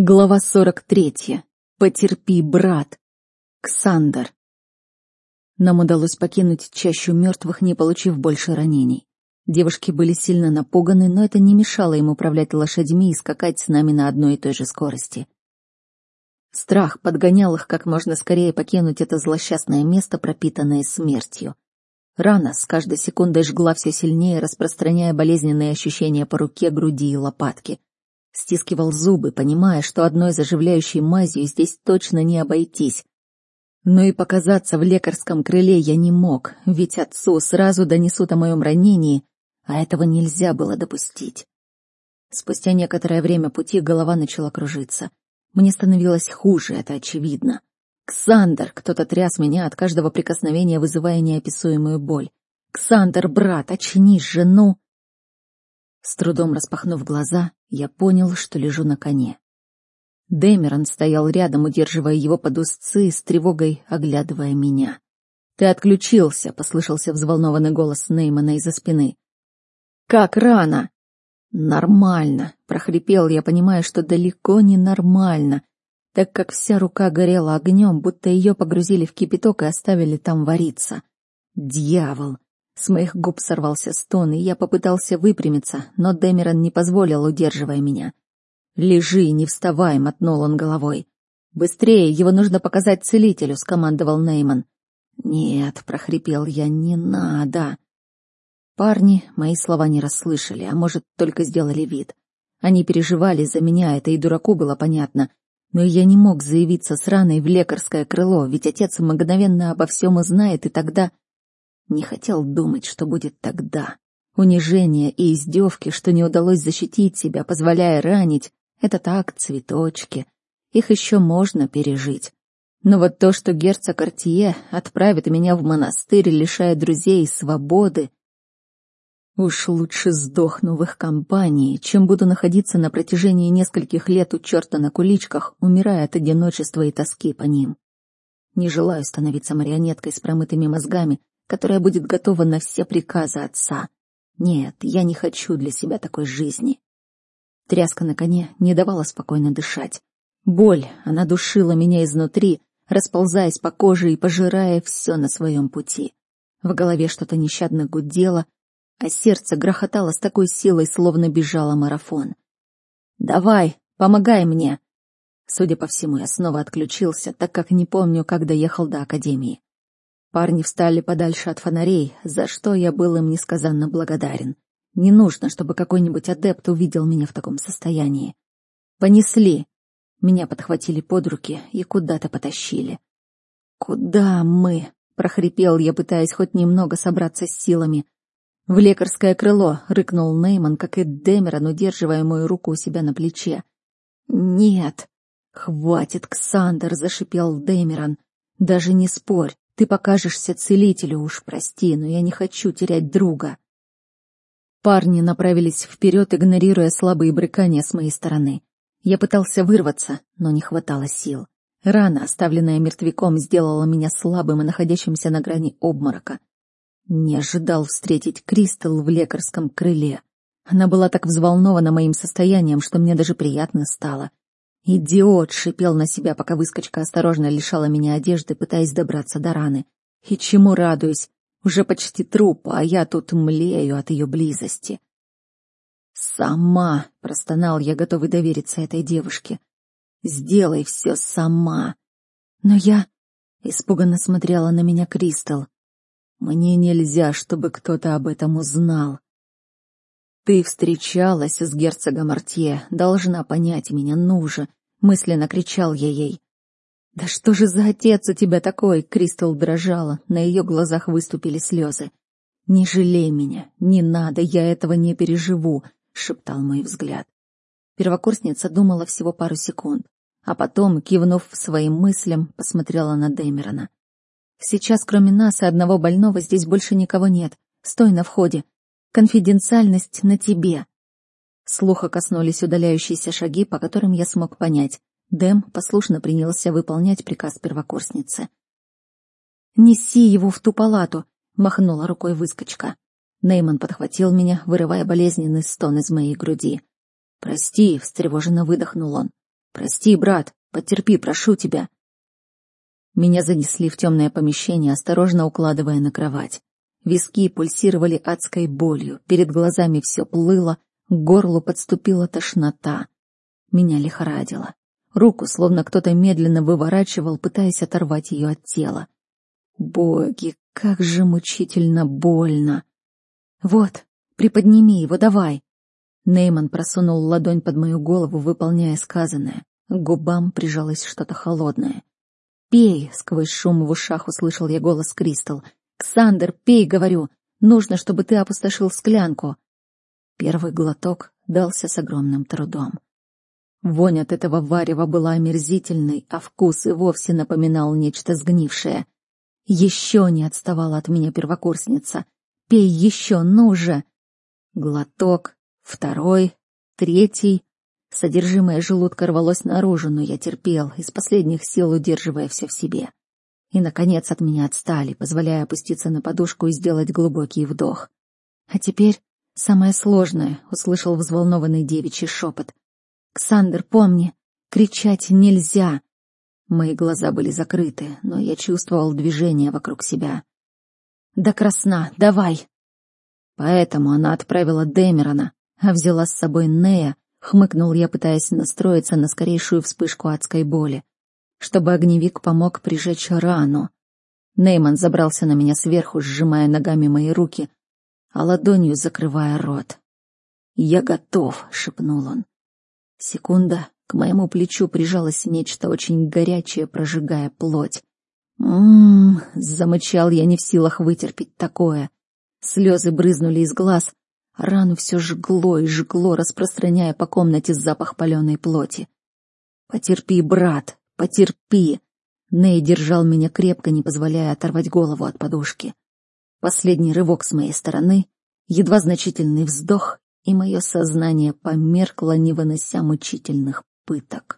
Глава 43. Потерпи, брат. Ксандер. Нам удалось покинуть чащу мертвых, не получив больше ранений. Девушки были сильно напуганы, но это не мешало им управлять лошадьми и скакать с нами на одной и той же скорости. Страх подгонял их как можно скорее покинуть это злосчастное место, пропитанное смертью. Рана с каждой секундой жгла все сильнее, распространяя болезненные ощущения по руке, груди и лопатке — Стискивал зубы, понимая, что одной заживляющей мазью здесь точно не обойтись. Но и показаться в лекарском крыле я не мог, ведь отцу сразу донесут о моем ранении, а этого нельзя было допустить. Спустя некоторое время пути голова начала кружиться. Мне становилось хуже, это очевидно. «Ксандр!» — кто-то тряс меня от каждого прикосновения, вызывая неописуемую боль. «Ксандр, брат, очнись жену!» С трудом распахнув глаза, я понял, что лежу на коне. Дэмерон стоял рядом, удерживая его под узцы, с тревогой оглядывая меня. «Ты отключился», — послышался взволнованный голос Неймана из-за спины. «Как рано?» «Нормально», — прохрипел я, понимая, что далеко не нормально, так как вся рука горела огнем, будто ее погрузили в кипяток и оставили там вариться. «Дьявол!» С моих губ сорвался стон, и я попытался выпрямиться, но Дэмерон не позволил, удерживая меня. «Лежи, не вставай», — мотнул он головой. «Быстрее, его нужно показать целителю», — скомандовал Нейман. «Нет», — прохрипел я, — «не надо». Парни мои слова не расслышали, а может, только сделали вид. Они переживали за меня, это и дураку было понятно. Но я не мог заявиться с раной в лекарское крыло, ведь отец мгновенно обо всем узнает, и тогда... Не хотел думать, что будет тогда. Унижение и издевки, что не удалось защитить себя, позволяя ранить, это так, цветочки. Их еще можно пережить. Но вот то, что герцог Артье отправит меня в монастырь, лишая друзей свободы, Уж лучше сдохну в их компании, чем буду находиться на протяжении нескольких лет у черта на куличках, умирая от одиночества и тоски по ним. Не желаю становиться марионеткой с промытыми мозгами, которая будет готова на все приказы отца. Нет, я не хочу для себя такой жизни. Тряска на коне не давала спокойно дышать. Боль, она душила меня изнутри, расползаясь по коже и пожирая все на своем пути. В голове что-то нещадно гудело, а сердце грохотало с такой силой, словно бежало марафон. «Давай, помогай мне!» Судя по всему, я снова отключился, так как не помню, как доехал до Академии. Парни встали подальше от фонарей, за что я был им несказанно благодарен. Не нужно, чтобы какой-нибудь адепт увидел меня в таком состоянии. Понесли. Меня подхватили под руки и куда-то потащили. «Куда мы?» — прохрипел я, пытаясь хоть немного собраться с силами. «В лекарское крыло!» — рыкнул Нейман, как и Дэмерон, удерживая мою руку у себя на плече. «Нет!» «Хватит, Ксандер!» — зашипел Дэмерон. «Даже не спорь, ты покажешься целителю, уж прости, но я не хочу терять друга. Парни направились вперед, игнорируя слабые брыкания с моей стороны. Я пытался вырваться, но не хватало сил. Рана, оставленная мертвяком, сделала меня слабым и находящимся на грани обморока. Не ожидал встретить Кристал в лекарском крыле. Она была так взволнована моим состоянием, что мне даже приятно стало. «Идиот!» — шипел на себя, пока выскочка осторожно лишала меня одежды, пытаясь добраться до раны. «И чему радуюсь? Уже почти труп, а я тут млею от ее близости». «Сама!» — простонал я, готовый довериться этой девушке. «Сделай все сама!» «Но я...» — испуганно смотрела на меня Кристал. «Мне нельзя, чтобы кто-то об этом узнал». «Ты встречалась с герцогом Артье, должна понять меня, ну же!» — мысленно кричал я ей. «Да что же за отец у тебя такой?» — Кристал дрожала, на ее глазах выступили слезы. «Не жалей меня, не надо, я этого не переживу», — шептал мой взгляд. Первокурсница думала всего пару секунд, а потом, кивнув своим мыслям, посмотрела на Дэмерона. «Сейчас, кроме нас и одного больного, здесь больше никого нет. Стой на входе. Конфиденциальность на тебе. Слуха коснулись удаляющиеся шаги, по которым я смог понять. Дэм послушно принялся выполнять приказ первокурсницы. «Неси его в ту палату», — махнула рукой выскочка. Нейман подхватил меня, вырывая болезненный стон из моей груди. «Прости», — встревоженно выдохнул он. Прости, брат, потерпи, прошу тебя. Меня занесли в темное помещение, осторожно укладывая на кровать. Виски пульсировали адской болью, перед глазами все плыло, к горлу подступила тошнота. Меня лихорадило. Руку словно кто-то медленно выворачивал, пытаясь оторвать ее от тела. Боги, как же мучительно больно. Вот, приподними его, давай. Нейман просунул ладонь под мою голову, выполняя сказанное. К губам прижалось что-то холодное. «Пей!» — сквозь шум в ушах услышал я голос Кристал. «Ксандер, пей!» — говорю. «Нужно, чтобы ты опустошил склянку!» Первый глоток дался с огромным трудом. Вонь от этого варева была омерзительной, а вкус и вовсе напоминал нечто сгнившее. Еще не отставала от меня первокурсница. «Пей еще, ну же!» Глоток, второй, третий. Содержимое желудка рвалось наружу, но я терпел, из последних сил удерживая все в себе. И, наконец, от меня отстали, позволяя опуститься на подушку и сделать глубокий вдох. А теперь самое сложное, — услышал взволнованный девичий шепот. «Ксандр, помни, кричать нельзя!» Мои глаза были закрыты, но я чувствовал движение вокруг себя. «Да красна, давай!» Поэтому она отправила Дэмерона, а взяла с собой Нея, Хмыкнул я, пытаясь настроиться на скорейшую вспышку адской боли. Чтобы огневик помог прижечь рану. Нейман забрался на меня сверху, сжимая ногами мои руки, а ладонью закрывая рот. «Я готов», — шепнул он. Секунда, к моему плечу прижалось нечто очень горячее, прожигая плоть. «М-м-м», замычал я не в силах вытерпеть такое. Слезы брызнули из глаз, Рану все жгло и жгло, распространяя по комнате запах паленой плоти. «Потерпи, брат, потерпи!» Ней держал меня крепко, не позволяя оторвать голову от подушки. Последний рывок с моей стороны, едва значительный вздох, и мое сознание померкло, не вынося мучительных пыток.